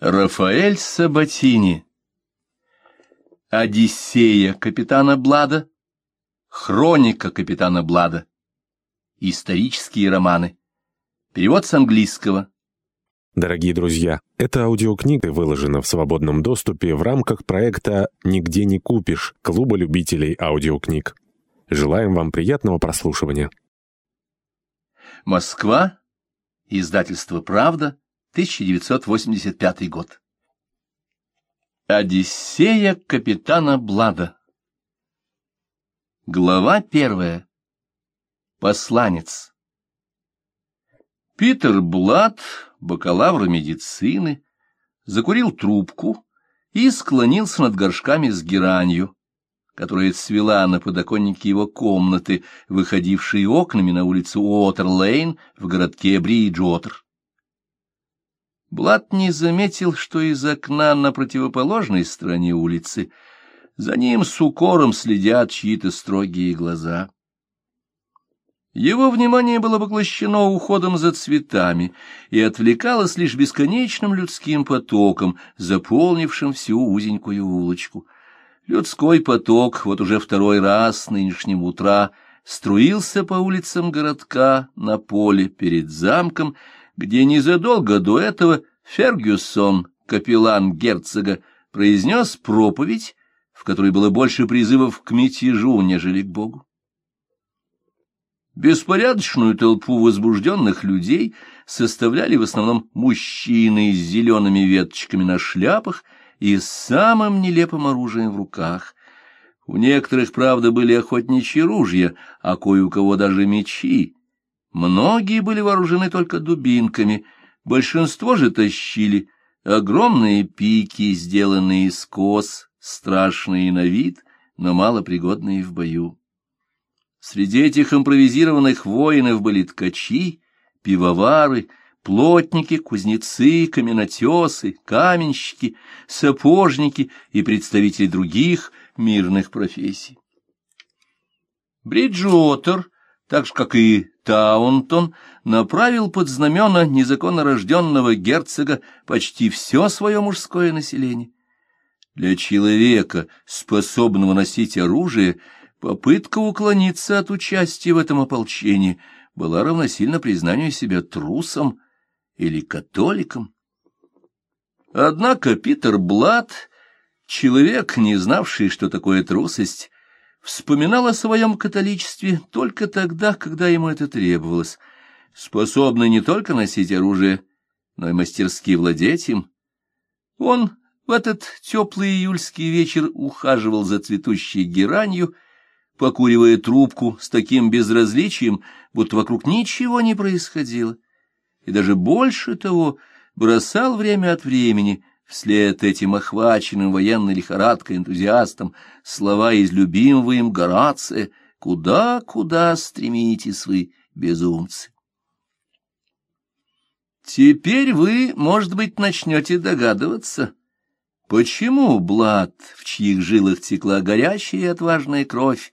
Рафаэль Сабатини Одиссея капитана Блада Хроника капитана Блада Исторические романы Перевод с английского Дорогие друзья, эта аудиокнига выложена в свободном доступе в рамках проекта «Нигде не купишь» Клуба любителей аудиокниг. Желаем вам приятного прослушивания. Москва. Издательство «Правда», 1985 год. Одиссея капитана Блада. Глава первая. Посланец. Питер Блад, бакалавр медицины, закурил трубку и склонился над горшками с геранью, которая цвела на подоконнике его комнаты, выходившей окнами на улицу Уотер-Лейн в городке Бриджуотер. Блад не заметил, что из окна на противоположной стороне улицы за ним с укором следят чьи-то строгие глаза. Его внимание было поглощено уходом за цветами и отвлекалось лишь бесконечным людским потоком, заполнившим всю узенькую улочку. Людской поток вот уже второй раз с нынешнего утра струился по улицам городка на поле перед замком, где незадолго до этого Фергюсон, капеллан герцога, произнес проповедь, в которой было больше призывов к мятежу, нежели к Богу. Беспорядочную толпу возбужденных людей составляли в основном мужчины с зелеными веточками на шляпах и с самым нелепым оружием в руках. У некоторых, правда, были охотничьи ружья, а кое у кого даже мечи. Многие были вооружены только дубинками, большинство же тащили огромные пики, сделанные из кос, страшные на вид, но малопригодные в бою. Среди этих импровизированных воинов были ткачи, пивовары, плотники, кузнецы, каменотесы, каменщики, сапожники и представители других мирных профессий. Бриджуотер, так же, как и Таунтон, направил под знамена незаконно рожденного герцога почти все свое мужское население. Для человека, способного носить оружие, попытка уклониться от участия в этом ополчении была равносильна признанию себя трусом или католиком. Однако Питер Блад, человек, не знавший, что такое трусость, вспоминал о своем католичестве только тогда, когда ему это требовалось, способный не только носить оружие, но и мастерски владеть им. Он в этот теплый июльский вечер ухаживал за цветущей геранью, покуривая трубку с таким безразличием, будто вокруг ничего не происходило, и даже больше того бросал время от времени вслед этим охваченным военной лихорадкой энтузиастам слова из любимого им Горация «Куда, куда стремитесь вы, безумцы?» Теперь вы, может быть, начнете догадываться, почему Блад, в чьих жилах текла горячая и отважная кровь,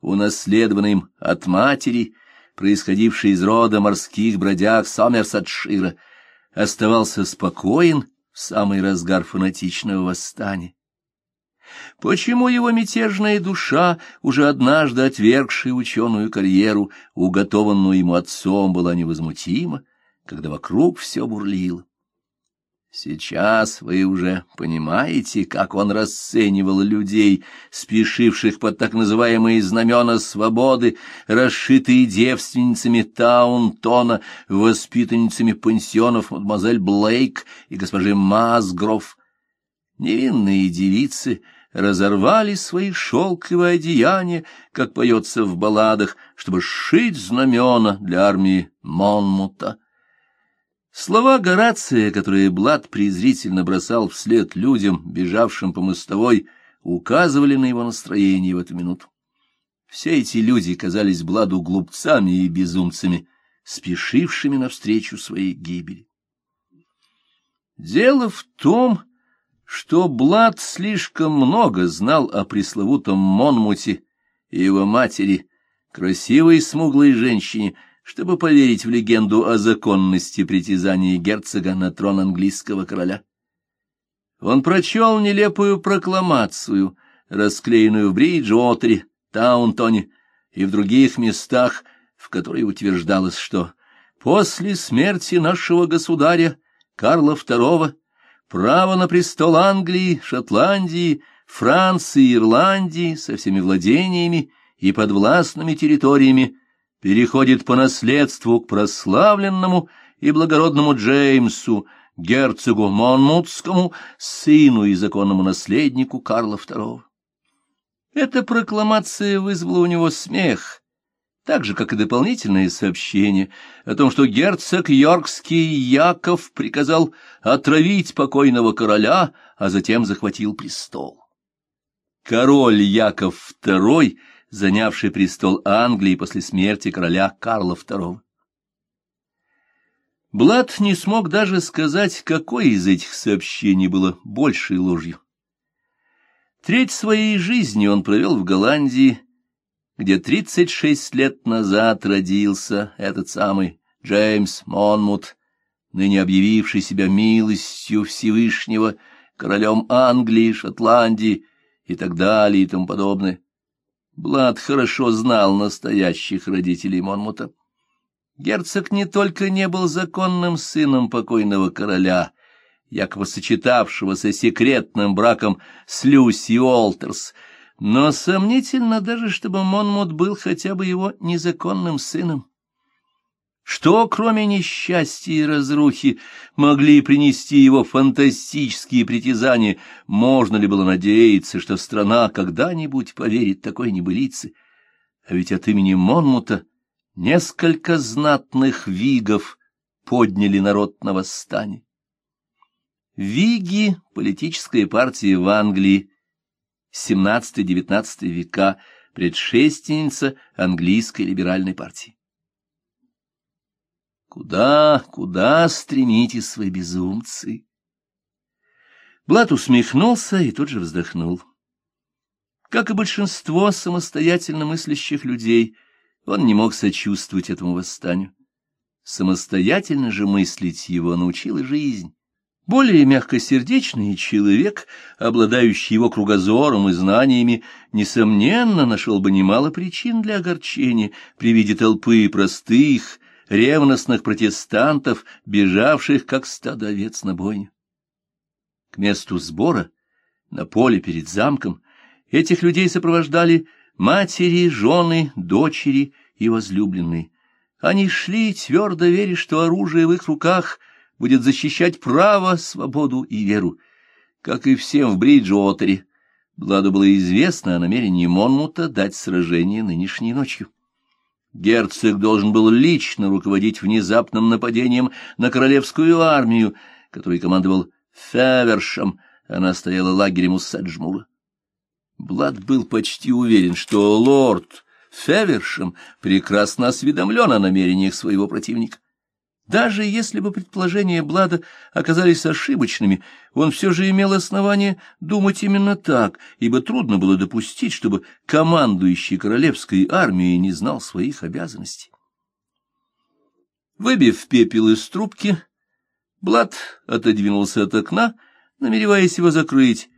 унаследованный им от матери, происходившей из рода морских бродяг Сомерсетшира, оставался спокоен в самый разгар фанатичного восстания. Почему его мятежная душа, уже однажды отвергшая ученую карьеру, уготованную ему отцом, была невозмутима, когда вокруг все бурлило? Сейчас вы уже понимаете, как он расценивал людей, спешивших под так называемые знамена свободы, расшитые девственницами Таунтона, воспитанницами пансионов мадемуазель Блейк и госпожи Масгров. Невинные девицы разорвали свои шелковые одеяния, как поется в балладах, чтобы сшить знамена для армии Монмута. Слова Горация, которые Блад презрительно бросал вслед людям, бежавшим по мостовой, указывали на его настроение в эту минуту. Все эти люди казались Бладу глупцами и безумцами, спешившими навстречу своей гибели. Дело в том, что Блад слишком много знал о пресловутом Монмуте и его матери, красивой смуглой женщине, чтобы поверить в легенду о законности притязания герцога на трон английского короля. Он прочел нелепую прокламацию, расклеенную в Бриджуотере, Таунтоне и в других местах, в которой утверждалось, что после смерти нашего государя Карла II право на престол Англии, Шотландии, Франции и Ирландии со всеми владениями и подвластными территориями переходит по наследству к прославленному и благородному Джеймсу, герцогу Монмутскому, сыну и законному наследнику Карла II. Эта прокламация вызвала у него смех, так же, как и дополнительные сообщения о том, что герцог Йоркский Яков приказал отравить покойного короля, а затем захватил престол. Король Яков II, занявший престол Англии после смерти короля Карла II. Блад не смог даже сказать, какое из этих сообщений было большей ложью. Треть своей жизни он провел в Голландии, где 36 лет назад родился этот самый Джеймс Монмут, ныне объявивший себя милостью Всевышнего, королем Англии, Шотландии и так далее и тому подобное. Блад хорошо знал настоящих родителей Монмута. Герцог не только не был законным сыном покойного короля, якобы сочетавшегося секретным браком с Люси Уолтерс, но сомнительно даже, чтобы Монмут был хотя бы его незаконным сыном. Что, кроме несчастья и разрухи, могли принести его фантастические притязания? Можно ли было надеяться, что страна когда-нибудь поверит такой небылице? А ведь от имени Монмута несколько знатных вигов подняли народ на восстание. Виги — политическая партия в Англии, XVII-XIX века, предшественница английской либеральной партии. Куда, куда стремитесь вы, безумцы? Блат усмехнулся и тут же вздохнул. Как и большинство самостоятельно мыслящих людей, он не мог сочувствовать этому восстанию. Самостоятельно же мыслить его научила жизнь. Более мягкосердечный человек, обладающий его кругозором и знаниями, несомненно, нашел бы немало причин для огорчения при виде толпы простых, ревностных протестантов, бежавших, как стадо овец на бойню. К месту сбора, на поле перед замком, этих людей сопровождали матери, жены, дочери и возлюбленные. Они шли, твердо веря, что оружие в их руках будет защищать право, свободу и веру. Как и всем в Бриджуотере, Бладу было известно о намерении Монмута дать сражение нынешней ночью. Герцог должен был лично руководить внезапным нападением на королевскую армию, которой командовал Февершем, она стояла лагерем у Саджмура. Блад был почти уверен, что лорд Февершем прекрасно осведомлен о намерениях своего противника. Даже если бы предположения Блада оказались ошибочными, он все же имел основание думать именно так, ибо трудно было допустить, чтобы командующий королевской армией не знал своих обязанностей. Выбив пепел из трубки, Блад отодвинулся от окна, намереваясь его закрыть,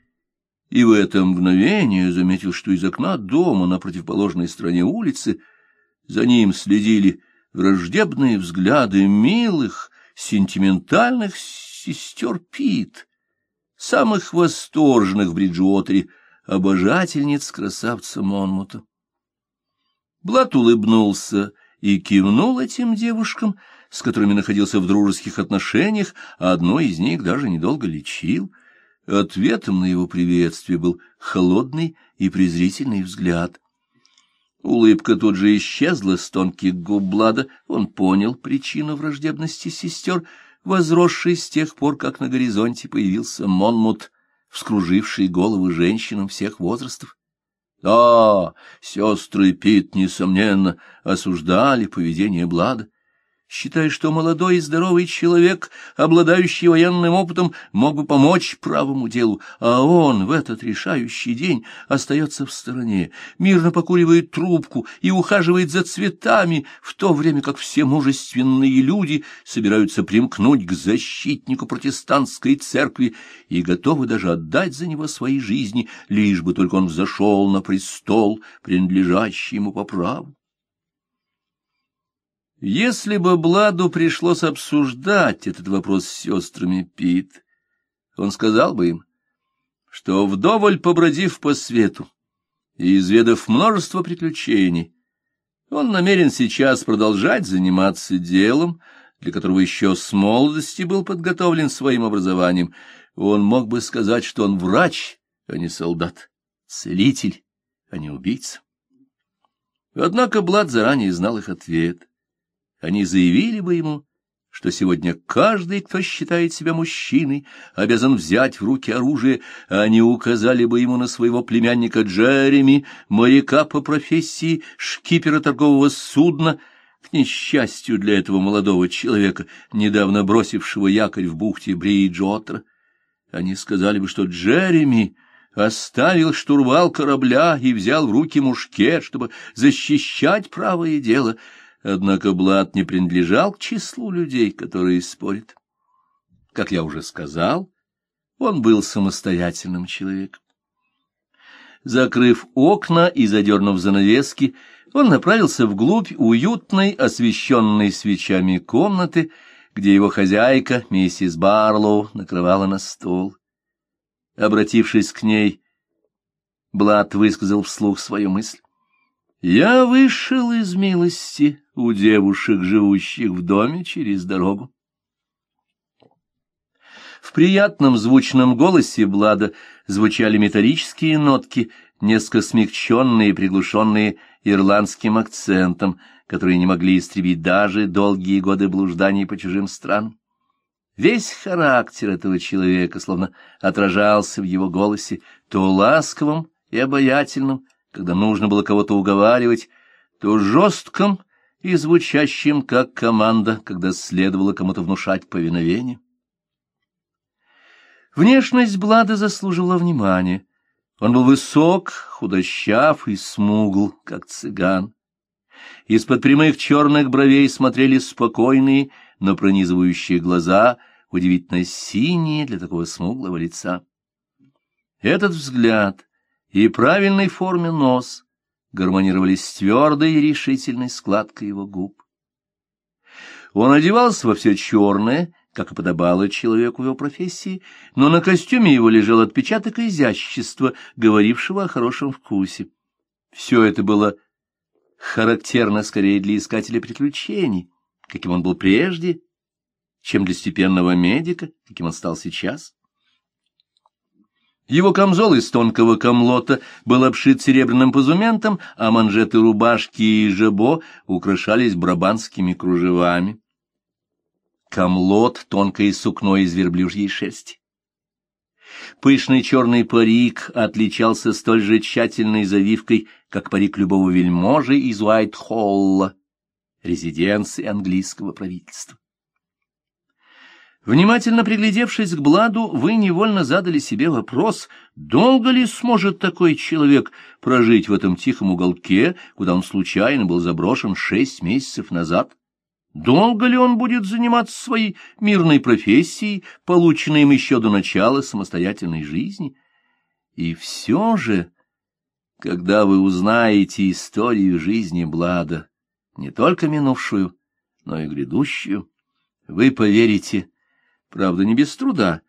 и в это мгновение заметил, что из окна дома на противоположной стороне улицы за ним следили враждебные взгляды милых, сентиментальных сестер Пит, самых восторженных в Бриджуотере, обожательниц красавца Монмута. Блат улыбнулся и кивнул этим девушкам, с которыми находился в дружеских отношениях, а одной из них даже недолго лечил. Ответом на его приветствие был холодный и презрительный взгляд. Улыбка тут же исчезла с тонких губ Блада. Он понял причину враждебности сестер, возросшей с тех пор, как на горизонте появился Монмут, вскруживший головы женщинам всех возрастов. Да, сестры Пит, несомненно, осуждали поведение Блада. Считая, что молодой и здоровый человек, обладающий военным опытом, мог бы помочь правому делу, а он в этот решающий день остается в стороне, мирно покуривает трубку и ухаживает за цветами, в то время как все мужественные люди собираются примкнуть к защитнику протестантской церкви и готовы даже отдать за него свои жизни, лишь бы только он взошел на престол, принадлежащий ему по праву. Если бы Бладу пришлось обсуждать этот вопрос с сестрами Пит, он сказал бы им, что вдоволь побродив по свету и изведав множество приключений, он намерен сейчас продолжать заниматься делом, для которого еще с молодости был подготовлен своим образованием. Он мог бы сказать, что он врач, а не солдат, целитель, а не убийца. Однако Блад заранее знал их ответ они заявили бы ему, что сегодня каждый, кто считает себя мужчиной, обязан взять в руки оружие, а они указали бы ему на своего племянника Джереми, моряка по профессии, шкипера торгового судна, к несчастью для этого молодого человека, недавно бросившего якорь в бухте Бриджотра. Они сказали бы, что Джереми оставил штурвал корабля и взял в руки мушкет, чтобы защищать правое дело — Однако Блад не принадлежал к числу людей, которые спорят. Как я уже сказал, он был самостоятельным человеком. Закрыв окна и задернув занавески, он направился вглубь уютной, освещенной свечами комнаты, где его хозяйка, миссис Барлоу, накрывала на стол. Обратившись к ней, Блад высказал вслух свою мысль. «Я вышел из милости у девушек, живущих в доме через дорогу. В приятном звучном голосе Блада звучали металлические нотки, несколько смягченные и приглушенные ирландским акцентом, которые не могли истребить даже долгие годы блужданий по чужим странам. Весь характер этого человека словно отражался в его голосе, то ласковым и обаятельным, когда нужно было кого-то уговаривать, то жестком и звучащим как команда, когда следовало кому-то внушать повиновение. Внешность Блада заслуживала внимания. Он был высок, худощав и смугл, как цыган. Из-под прямых черных бровей смотрели спокойные, но пронизывающие глаза, удивительно синие для такого смуглого лица. Этот взгляд и правильной форме нос гармонировали с твердой и решительной складкой его губ. Он одевался во все черное, как и подобало человеку его профессии, но на костюме его лежал отпечаток изящества, говорившего о хорошем вкусе. Все это было характерно скорее для искателя приключений, каким он был прежде, чем для степенного медика, каким он стал сейчас. Его камзол из тонкого камлота был обшит серебряным позументом, а манжеты рубашки и жабо украшались брабанскими кружевами. Камлот — тонкое сукно из верблюжьей шерсти. Пышный черный парик отличался столь же тщательной завивкой, как парик любого вельможи из Уайт-Холла, резиденции английского правительства. Внимательно приглядевшись к Бладу, вы невольно задали себе вопрос, долго ли сможет такой человек прожить в этом тихом уголке, куда он случайно был заброшен шесть месяцев назад? Долго ли он будет заниматься своей мирной профессией, полученной им еще до начала самостоятельной жизни? И все же, когда вы узнаете историю жизни Блада, не только минувшую, но и грядущую, вы поверите, правда, не без труда,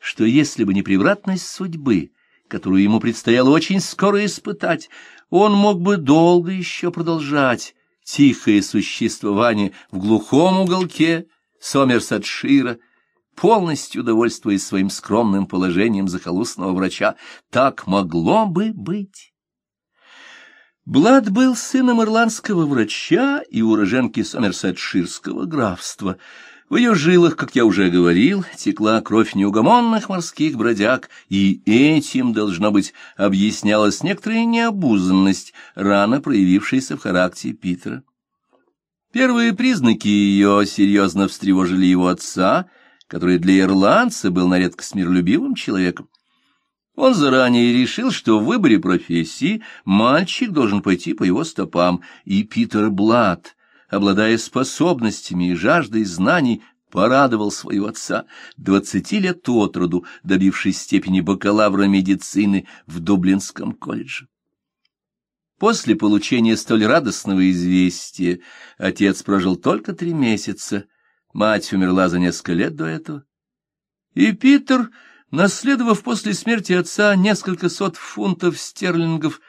что если бы не превратность судьбы, которую ему предстояло очень скоро испытать, он мог бы долго еще продолжать тихое существование в глухом уголке Сомерсетшира, полностью довольствуясь своим скромным положением захолустного врача. Так могло бы быть. Блад был сыном ирландского врача и уроженки Сомерсетширского графства — в ее жилах, как я уже говорил, текла кровь неугомонных морских бродяг, и этим, должно быть, объяснялась некоторая необузанность, рано проявившаяся в характере Питера. Первые признаки ее серьезно встревожили его отца, который для ирландца был на редкость миролюбивым человеком. Он заранее решил, что в выборе профессии мальчик должен пойти по его стопам, и Питер Блад, обладая способностями и жаждой знаний, порадовал своего отца, двадцати лет от роду, добившись степени бакалавра медицины в Дублинском колледже. После получения столь радостного известия отец прожил только три месяца, мать умерла за несколько лет до этого. И Питер, наследовав после смерти отца несколько сот фунтов стерлингов,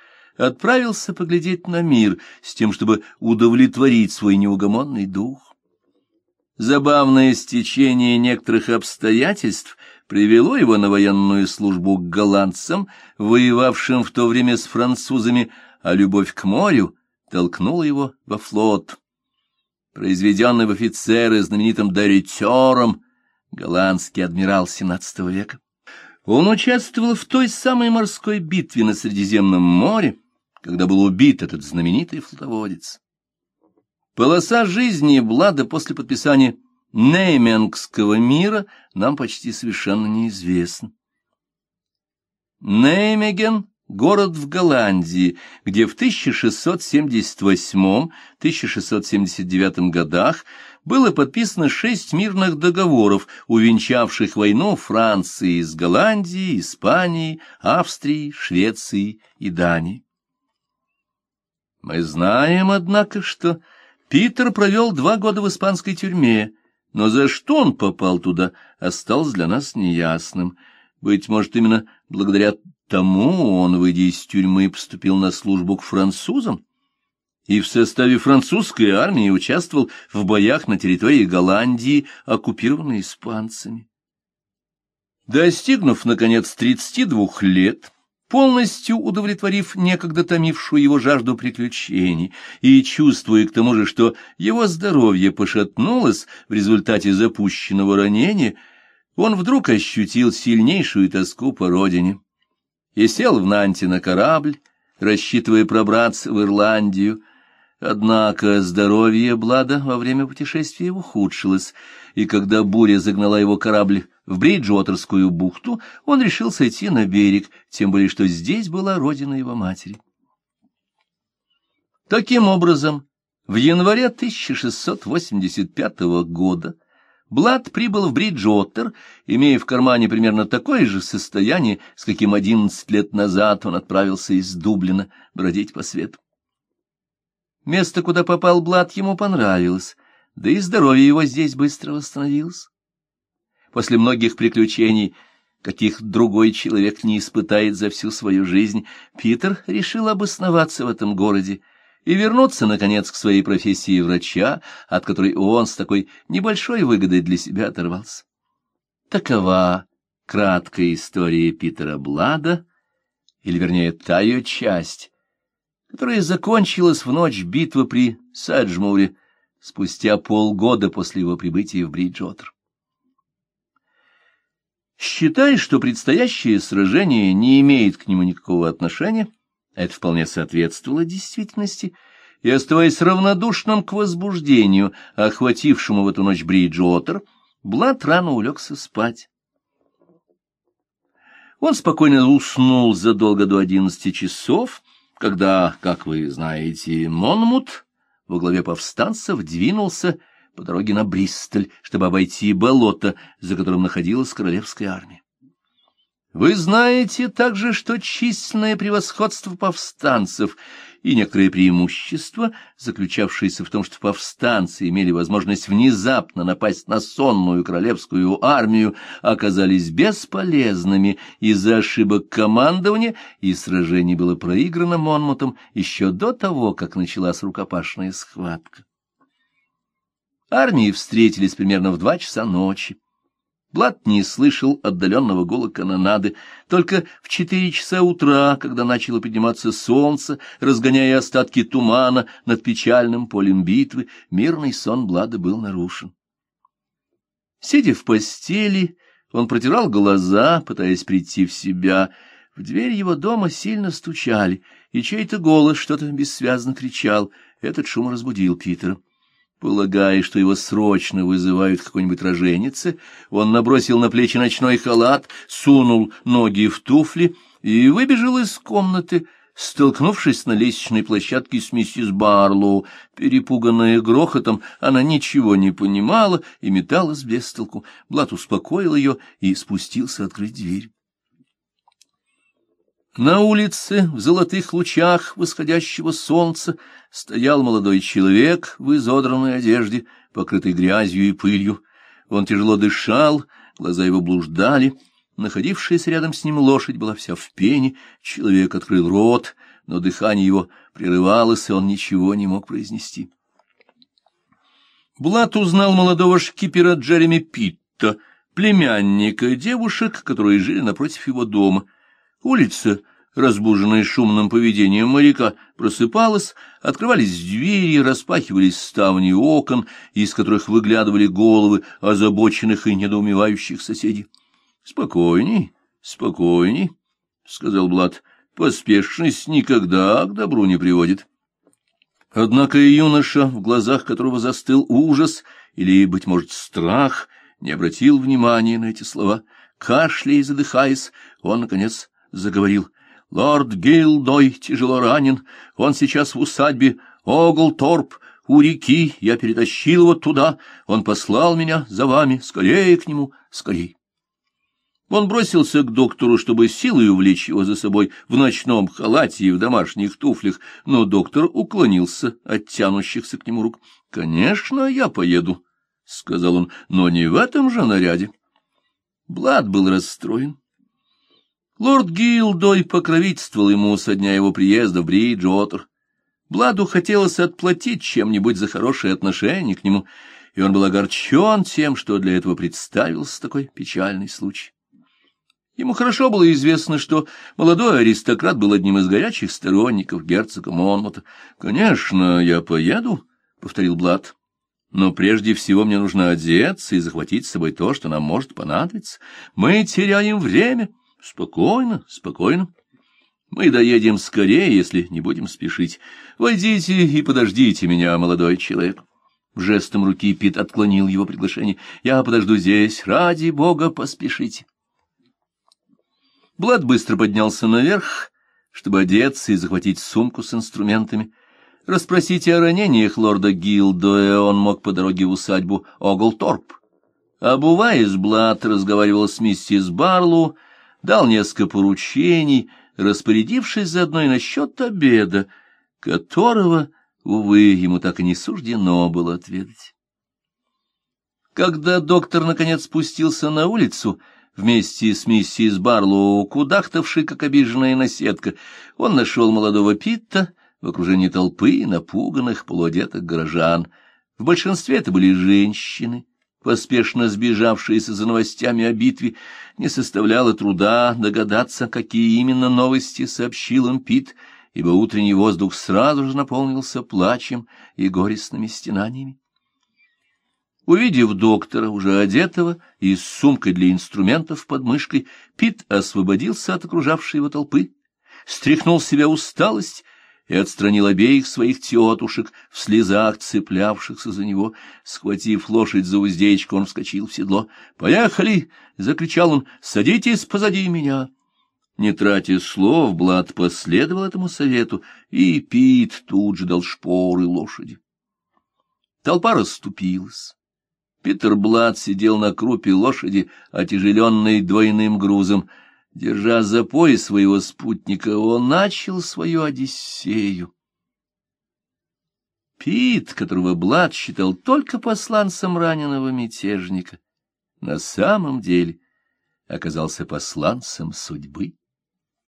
отправился поглядеть на мир с тем, чтобы удовлетворить свой неугомонный дух. Забавное стечение некоторых обстоятельств привело его на военную службу к голландцам, воевавшим в то время с французами, а любовь к морю толкнула его во флот. Произведенный в офицеры знаменитым Доритером, голландский адмирал XVII века. Он участвовал в той самой морской битве на Средиземном море, когда был убит этот знаменитый флотоводец. Полоса жизни Блада после подписания Неймингского мира нам почти совершенно неизвестна. Неймеген — город в Голландии, где в 1678-1679 годах было подписано шесть мирных договоров, увенчавших войну Франции с Голландией, Испанией, Австрией, Швецией и Данией. Мы знаем, однако, что Питер провел два года в испанской тюрьме, но за что он попал туда, осталось для нас неясным. Быть может, именно благодаря тому он, выйдя из тюрьмы, поступил на службу к французам и в составе французской армии участвовал в боях на территории Голландии, оккупированной испанцами. Достигнув, наконец, 32 лет, полностью удовлетворив некогда томившую его жажду приключений и чувствуя к тому же, что его здоровье пошатнулось в результате запущенного ранения, он вдруг ощутил сильнейшую тоску по родине и сел в Нанте на корабль, рассчитывая пробраться в Ирландию, Однако здоровье Блада во время путешествия ухудшилось, и когда буря загнала его корабль в Бриджуотерскую бухту, он решил сойти на берег, тем более что здесь была родина его матери. Таким образом, в январе 1685 года Блад прибыл в Бриджуотер, имея в кармане примерно такое же состояние, с каким одиннадцать лет назад он отправился из Дублина бродить по свету. Место, куда попал Блад, ему понравилось, да и здоровье его здесь быстро восстановилось. После многих приключений, каких другой человек не испытает за всю свою жизнь, Питер решил обосноваться в этом городе и вернуться, наконец, к своей профессии врача, от которой он с такой небольшой выгодой для себя оторвался. Такова краткая история Питера Блада, или, вернее, та ее часть, которая закончилась в ночь битвы при Саджмуре спустя полгода после его прибытия в Бриджотер. Считая, что предстоящее сражение не имеет к нему никакого отношения, это вполне соответствовало действительности, и, оставаясь равнодушным к возбуждению, охватившему в эту ночь Бриджотер, Блад рано улегся спать. Он спокойно уснул задолго до одиннадцати часов, когда, как вы знаете, Монмут во главе повстанцев двинулся по дороге на Бристоль, чтобы обойти болото, за которым находилась королевская армия. Вы знаете также, что численное превосходство повстанцев и некоторые преимущества, заключавшиеся в том, что повстанцы имели возможность внезапно напасть на сонную королевскую армию, оказались бесполезными из-за ошибок командования, и сражение было проиграно Монмутом еще до того, как началась рукопашная схватка. Армии встретились примерно в два часа ночи. Блад не слышал отдаленного гула канонады. Только в четыре часа утра, когда начало подниматься солнце, разгоняя остатки тумана над печальным полем битвы, мирный сон Блада был нарушен. Сидя в постели, он протирал глаза, пытаясь прийти в себя. В дверь его дома сильно стучали, и чей-то голос что-то бессвязно кричал. Этот шум разбудил Питера. Полагая, что его срочно вызывают какой-нибудь роженице, он набросил на плечи ночной халат, сунул ноги в туфли и выбежал из комнаты, столкнувшись на лестничной площадке с миссис Барлоу. Перепуганная грохотом, она ничего не понимала и металась без толку. Блат успокоил ее и спустился открыть дверь. На улице, в золотых лучах восходящего солнца, стоял молодой человек в изодранной одежде, покрытой грязью и пылью. Он тяжело дышал, глаза его блуждали. Находившаяся рядом с ним лошадь была вся в пене, человек открыл рот, но дыхание его прерывалось, и он ничего не мог произнести. Блат узнал молодого шкипера Джереми Питта, племянника девушек, которые жили напротив его дома — Улица, разбуженная шумным поведением моряка, просыпалась, открывались двери, распахивались ставни окон, из которых выглядывали головы озабоченных и недоумевающих соседей. — Спокойней, спокойней, — сказал Блад, — поспешность никогда к добру не приводит. Однако и юноша, в глазах которого застыл ужас или, быть может, страх, не обратил внимания на эти слова. Кашляя и задыхаясь, он, наконец, заговорил. «Лорд Гилдой тяжело ранен. Он сейчас в усадьбе Оглторп, у реки. Я перетащил его туда. Он послал меня за вами. Скорее к нему, скорей!» Он бросился к доктору, чтобы силой увлечь его за собой в ночном халате и в домашних туфлях, но доктор уклонился от тянущихся к нему рук. — Конечно, я поеду, — сказал он, — но не в этом же наряде. Блад был расстроен. Лорд Гилдой покровительствовал ему со дня его приезда в Бриджуотер. Бладу хотелось отплатить чем-нибудь за хорошее отношение к нему, и он был огорчен тем, что для этого представился такой печальный случай. Ему хорошо было известно, что молодой аристократ был одним из горячих сторонников герцога Монмута. «Конечно, я поеду», — повторил Блад. «Но прежде всего мне нужно одеться и захватить с собой то, что нам может понадобиться. Мы теряем время». Спокойно, спокойно. Мы доедем скорее, если не будем спешить. Войдите и подождите меня, молодой человек. Жестом руки Пит отклонил его приглашение. Я подожду здесь. Ради бога, поспешите. Блад быстро поднялся наверх, чтобы одеться и захватить сумку с инструментами. Расспросите о ранениях лорда Гилдоя он мог по дороге в усадьбу Оглторп. Обуваясь, Блад разговаривал с миссис Барлоу, дал несколько поручений, распорядившись заодно и насчет обеда, которого, увы, ему так и не суждено было отведать. Когда доктор наконец спустился на улицу, вместе с миссис Барлоу, кудахтавшей, как обиженная наседка, он нашел молодого Питта в окружении толпы напуганных, полуодетых горожан. В большинстве это были женщины, поспешно сбежавшаяся за новостями о битве, не составляло труда догадаться, какие именно новости сообщил им Пит, ибо утренний воздух сразу же наполнился плачем и горестными стенаниями. Увидев доктора, уже одетого и с сумкой для инструментов под мышкой, Пит освободился от окружавшей его толпы, стряхнул с себя усталость и отстранил обеих своих тетушек, в слезах цеплявшихся за него. Схватив лошадь за уздечку, он вскочил в седло. «Поехали!» — закричал он. «Садитесь позади меня!» Не тратя слов, Блад последовал этому совету, и Пит тут же дал шпоры лошади. Толпа расступилась. Питер Блад сидел на крупе лошади, отяжеленной двойным грузом — Держа за пояс своего спутника, он начал свою Одиссею. Пит, которого Блад считал только посланцем раненого мятежника, на самом деле оказался посланцем судьбы.